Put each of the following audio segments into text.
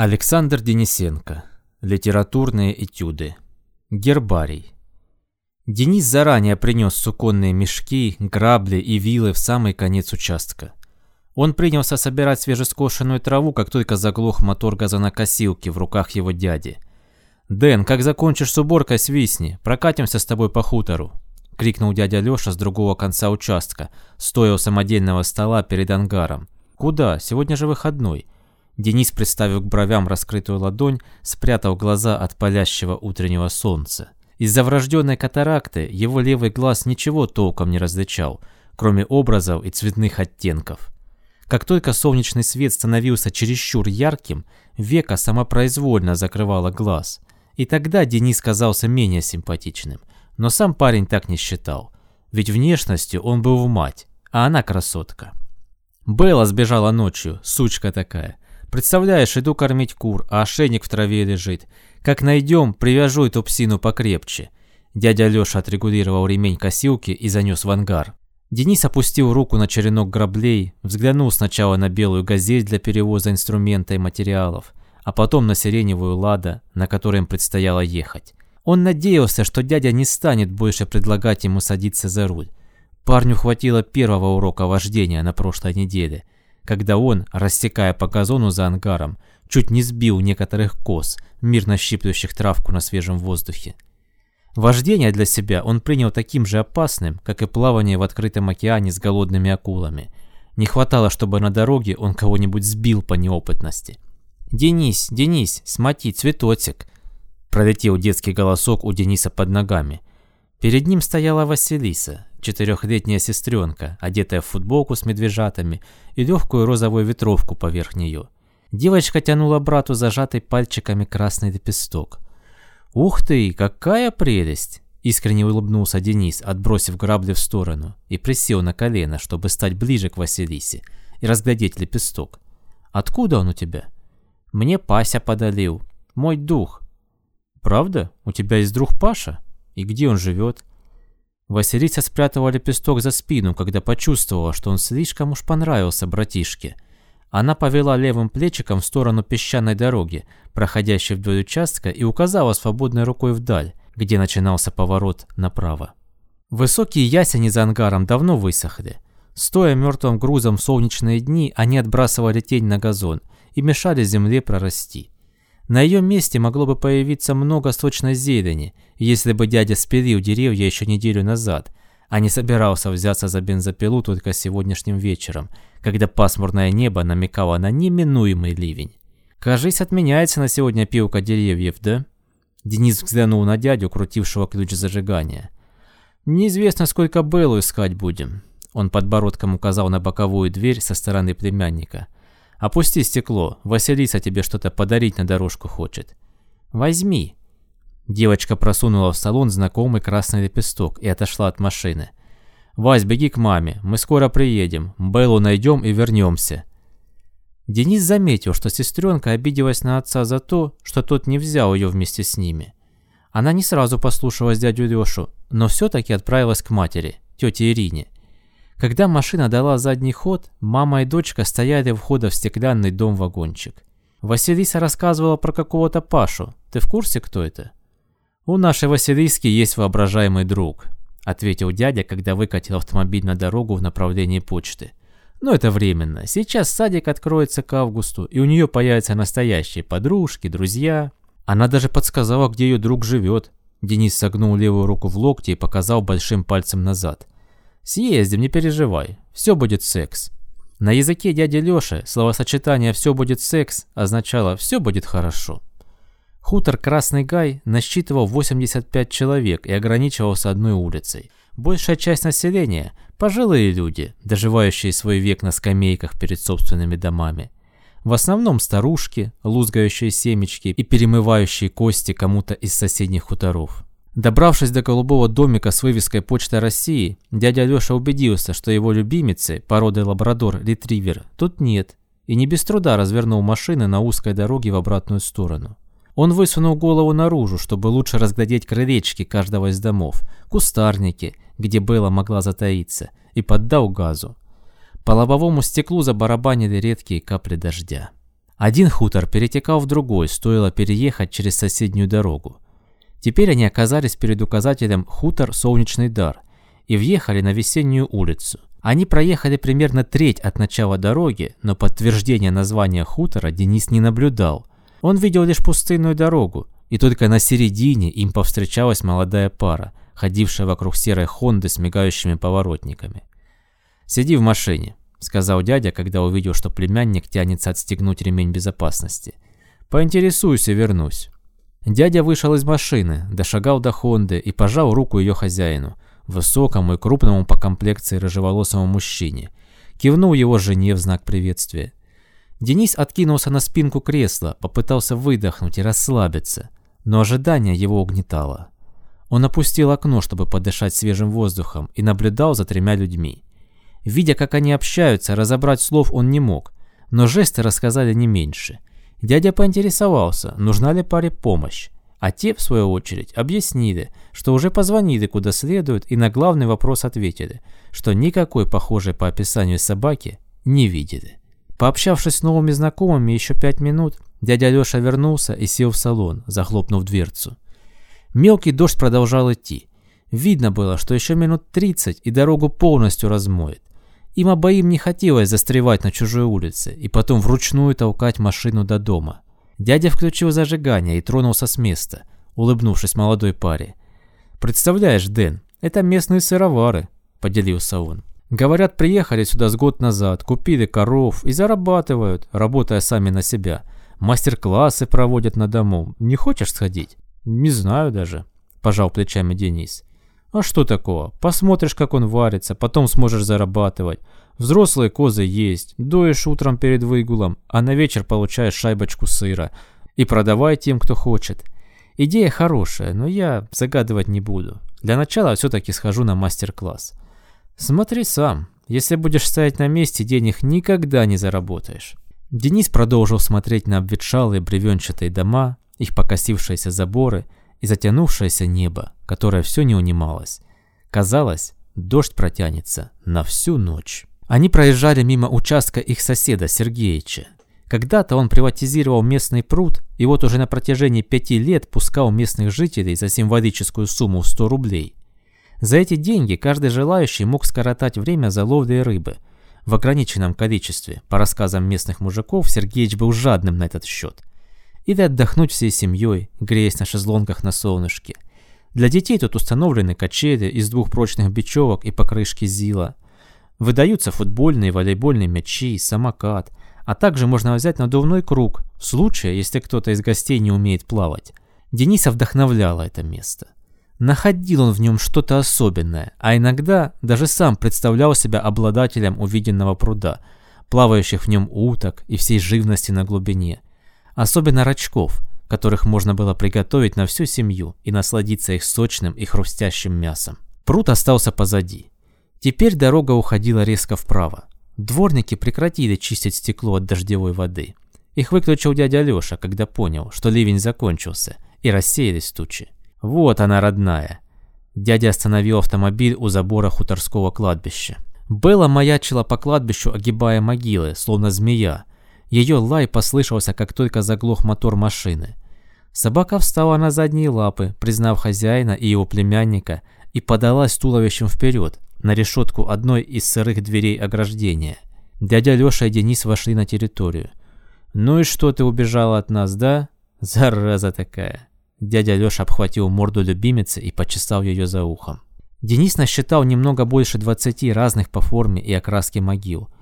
Александр Денисенко. Литературные этюды. Гербарий. Денис заранее принес суконные мешки, грабли и вилы в самый конец участка. Он принялся собирать свежескошенную траву, как только заглох мотор газонокосилки в руках его дяди. «Дэн, как закончишь с уборкой, свистни, прокатимся с тобой по хутору», — крикнул дядя Лёша с другого конца участка, стоя у самодельного стола перед ангаром. «Куда? Сегодня же выходной». Денис, приставив к бровям раскрытую ладонь, спрятал глаза от палящего утреннего солнца. Из-за врожденной катаракты его левый глаз ничего толком не различал, кроме образов и цветных оттенков. Как только солнечный свет становился чересчур ярким, века самопроизвольно закрывало глаз. И тогда Денис казался менее симпатичным. Но сам парень так не считал. Ведь внешностью он был в мать, а она красотка. Белла сбежала ночью, сучка такая. Представляешь, иду кормить кур, а ошейник в траве лежит. Как найдем, привяжу эту псину покрепче. Дядя Леша отрегулировал ремень косилки и занес в ангар. Денис опустил руку на черенок граблей, взглянул сначала на белую газель для перевоза инструмента и материалов, а потом на сиреневую лада, на которой им предстояло ехать. Он надеялся, что дядя не станет больше предлагать ему садиться за руль. Парню хватило первого урока вождения на прошлой неделе – когда он, рассекая по газону за ангаром, чуть не сбил некоторых коз, мирно щиплющих травку на свежем воздухе. Вождение для себя он принял таким же опасным, как и плавание в открытом океане с голодными акулами. Не хватало, чтобы на дороге он кого-нибудь сбил по неопытности. «Денис, Денис, смотри, цветочек!» Пролетел детский голосок у Дениса под ногами. Перед ним стояла Василиса, четырехлетняя сестренка, одетая в футболку с медвежатами и легкую розовую ветровку поверх нее. Девочка тянула брату зажатый пальчиками красный лепесток. «Ух ты, какая прелесть!» Искренне улыбнулся Денис, отбросив грабли в сторону, и присел на колено, чтобы стать ближе к Василисе и разглядеть лепесток. «Откуда он у тебя?» «Мне Пася подалил. Мой дух». «Правда? У тебя есть друг Паша? И где он живет?» Василиса спрятала лепесток за спину, когда почувствовала, что он слишком уж понравился братишке. Она повела левым плечиком в сторону песчаной дороги, проходящей вдоль участка, и указала свободной рукой вдаль, где начинался поворот направо. Высокие ясени за ангаром давно высохли. Стоя мертвым грузом в солнечные дни, они отбрасывали тень на газон и мешали земле прорасти. На ее месте могло бы появиться много сочной зелени, если бы дядя спилил деревья еще неделю назад, а не собирался взяться за бензопилу только сегодняшним вечером, когда пасмурное небо намекало на неминуемый ливень. «Кажись, отменяется на сегодня пилка деревьев, да?» Денис взглянул на дядю, крутившего ключ зажигания. «Неизвестно, сколько Беллу искать будем». Он подбородком указал на боковую дверь со стороны племянника – Опусти стекло, Василиса тебе что-то подарить на дорожку хочет. Возьми. Девочка просунула в салон знакомый красный лепесток и отошла от машины. «Вась, беги к маме, мы скоро приедем, Беллу найдем и вернемся». Денис заметил, что сестренка обиделась на отца за то, что тот не взял ее вместе с ними. Она не сразу послушалась дядю Лешу, но все-таки отправилась к матери, тете Ирине, когда машина дала задний ход, мама и дочка стояли у входа в стеклянный дом-вагончик. Василиса рассказывала про какого-то Пашу. Ты в курсе, кто это? У нашей Василиски есть воображаемый друг, ответил дядя, когда выкатил автомобиль на дорогу в направлении почты. Но это временно. Сейчас садик откроется к августу, и у нее появятся настоящие подружки, друзья. Она даже подсказала, где ее друг живет. Денис согнул левую руку в локте и показал большим пальцем назад. Съездим, не переживай. Все будет секс. На языке дяди Лёши словосочетание «все будет секс» означало «все будет хорошо». Хутор Красный Гай насчитывал 85 человек и ограничивался одной улицей. Большая часть населения – пожилые люди, доживающие свой век на скамейках перед собственными домами. В основном старушки, лузгающие семечки и перемывающие кости кому-то из соседних хуторов. Добравшись до голубого домика с вывеской «Почта России», дядя Леша убедился, что его любимицы, породы лабрадор-ретривер, тут нет, и не без труда развернул машины на узкой дороге в обратную сторону. Он высунул голову наружу, чтобы лучше разглядеть крылечки каждого из домов, кустарники, где Белла могла затаиться, и поддал газу. По лобовому стеклу забарабанили редкие капли дождя. Один хутор перетекал в другой, стоило переехать через соседнюю дорогу. Теперь они оказались перед указателем «Хутор Солнечный дар» и въехали на весеннюю улицу. Они проехали примерно треть от начала дороги, но подтверждения названия хутора Денис не наблюдал. Он видел лишь пустынную дорогу, и только на середине им повстречалась молодая пара, ходившая вокруг серой Хонды с мигающими поворотниками. «Сиди в машине», — сказал дядя, когда увидел, что племянник тянется отстегнуть ремень безопасности. «Поинтересуюсь и вернусь». Дядя вышел из машины, дошагал до Хонды и пожал руку ее хозяину, высокому и крупному по комплекции рыжеволосому мужчине. Кивнул его жене в знак приветствия. Денис откинулся на спинку кресла, попытался выдохнуть и расслабиться, но ожидание его угнетало. Он опустил окно, чтобы подышать свежим воздухом, и наблюдал за тремя людьми. Видя, как они общаются, разобрать слов он не мог, но жесты рассказали не меньше. Дядя поинтересовался, нужна ли паре помощь, а те, в свою очередь, объяснили, что уже позвонили куда следует и на главный вопрос ответили, что никакой похожей по описанию собаки не видели. Пообщавшись с новыми знакомыми еще пять минут, дядя Леша вернулся и сел в салон, захлопнув дверцу. Мелкий дождь продолжал идти. Видно было, что еще минут 30 и дорогу полностью размоет. Им обоим не хотелось застревать на чужой улице и потом вручную толкать машину до дома. Дядя включил зажигание и тронулся с места, улыбнувшись молодой паре. «Представляешь, Дэн, это местные сыровары», — поделился он. «Говорят, приехали сюда с год назад, купили коров и зарабатывают, работая сами на себя. Мастер-классы проводят на дому. Не хочешь сходить?» «Не знаю даже», – пожал плечами Денис. «А что такого? Посмотришь, как он варится, потом сможешь зарабатывать. Взрослые козы есть, доешь утром перед выгулом, а на вечер получаешь шайбочку сыра. И продавай тем, кто хочет. Идея хорошая, но я загадывать не буду. Для начала все-таки схожу на мастер-класс. Смотри сам. Если будешь стоять на месте, денег никогда не заработаешь». Денис продолжил смотреть на обветшалые бревенчатые дома, их покосившиеся заборы и затянувшееся небо, которое все не унималось. Казалось, дождь протянется на всю ночь. Они проезжали мимо участка их соседа Сергеича. Когда-то он приватизировал местный пруд и вот уже на протяжении пяти лет пускал местных жителей за символическую сумму в 100 рублей. За эти деньги каждый желающий мог скоротать время за ловлей рыбы. В ограниченном количестве, по рассказам местных мужиков, Сергеич был жадным на этот счет или отдохнуть всей семьей, греясь на шезлонгах на солнышке. Для детей тут установлены качели из двух прочных бечевок и покрышки ЗИЛа. Выдаются футбольные и волейбольные мячи, самокат, а также можно взять надувной круг, в случае, если кто-то из гостей не умеет плавать. Дениса вдохновляло это место. Находил он в нем что-то особенное, а иногда даже сам представлял себя обладателем увиденного пруда, плавающих в нем уток и всей живности на глубине – Особенно рачков, которых можно было приготовить на всю семью и насладиться их сочным и хрустящим мясом. Пруд остался позади. Теперь дорога уходила резко вправо. Дворники прекратили чистить стекло от дождевой воды. Их выключил дядя Леша, когда понял, что ливень закончился, и рассеялись тучи. Вот она, родная. Дядя остановил автомобиль у забора хуторского кладбища. Белла маячила по кладбищу, огибая могилы, словно змея, ее лай послышался, как только заглох мотор машины. Собака встала на задние лапы, признав хозяина и его племянника, и подалась туловищем вперед, на решетку одной из сырых дверей ограждения. Дядя Леша и Денис вошли на территорию. «Ну и что ты убежала от нас, да? Зараза такая!» Дядя Леша обхватил морду любимицы и почесал ее за ухом. Денис насчитал немного больше двадцати разных по форме и окраске могил –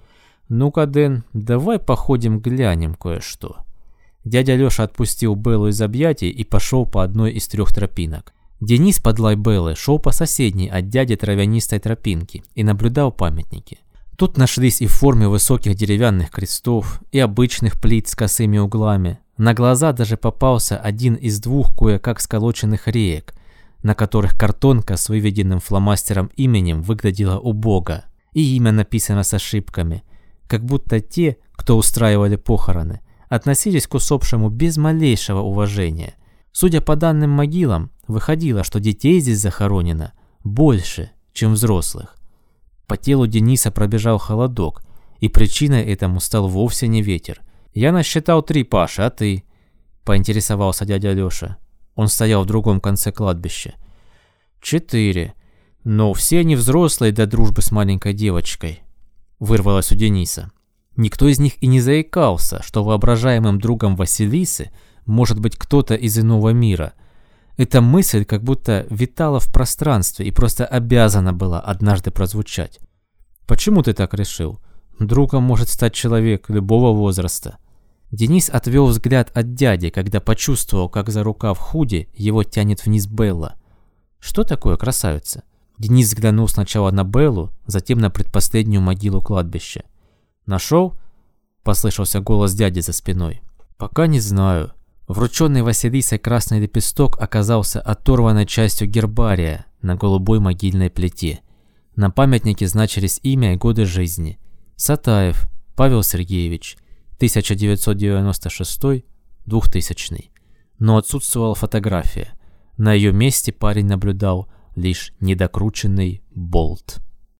«Ну-ка, Дэн, давай походим глянем кое-что». Дядя Леша отпустил Беллу из объятий и пошел по одной из трех тропинок. Денис под лай Беллы шел по соседней от дяди травянистой тропинке и наблюдал памятники. Тут нашлись и в форме высоких деревянных крестов, и обычных плит с косыми углами. На глаза даже попался один из двух кое-как сколоченных реек, на которых картонка с выведенным фломастером именем выглядела убого, и имя написано с ошибками – как будто те, кто устраивали похороны, относились к усопшему без малейшего уважения. Судя по данным могилам, выходило, что детей здесь захоронено больше, чем взрослых. По телу Дениса пробежал холодок, и причиной этому стал вовсе не ветер. «Я насчитал три, Паша, а ты?» – поинтересовался дядя Лёша. Он стоял в другом конце кладбища. «Четыре. Но все они взрослые для дружбы с маленькой девочкой», – вырвалось у Дениса. Никто из них и не заикался, что воображаемым другом Василисы может быть кто-то из иного мира. Эта мысль как будто витала в пространстве и просто обязана была однажды прозвучать. «Почему ты так решил? Другом может стать человек любого возраста». Денис отвел взгляд от дяди, когда почувствовал, как за рукав худи его тянет вниз Белла. «Что такое, красавица?» Денис взглянул сначала на Беллу, затем на предпоследнюю могилу кладбища. «Нашел?» – послышался голос дяди за спиной. «Пока не знаю». Врученный Василисой красный лепесток оказался оторванной частью гербария на голубой могильной плите. На памятнике значились имя и годы жизни. Сатаев Павел Сергеевич, 1996-2000. Но отсутствовала фотография. На ее месте парень наблюдал лишь недокрученный болт.